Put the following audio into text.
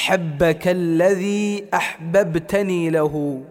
أحبك الذي أحببتني له.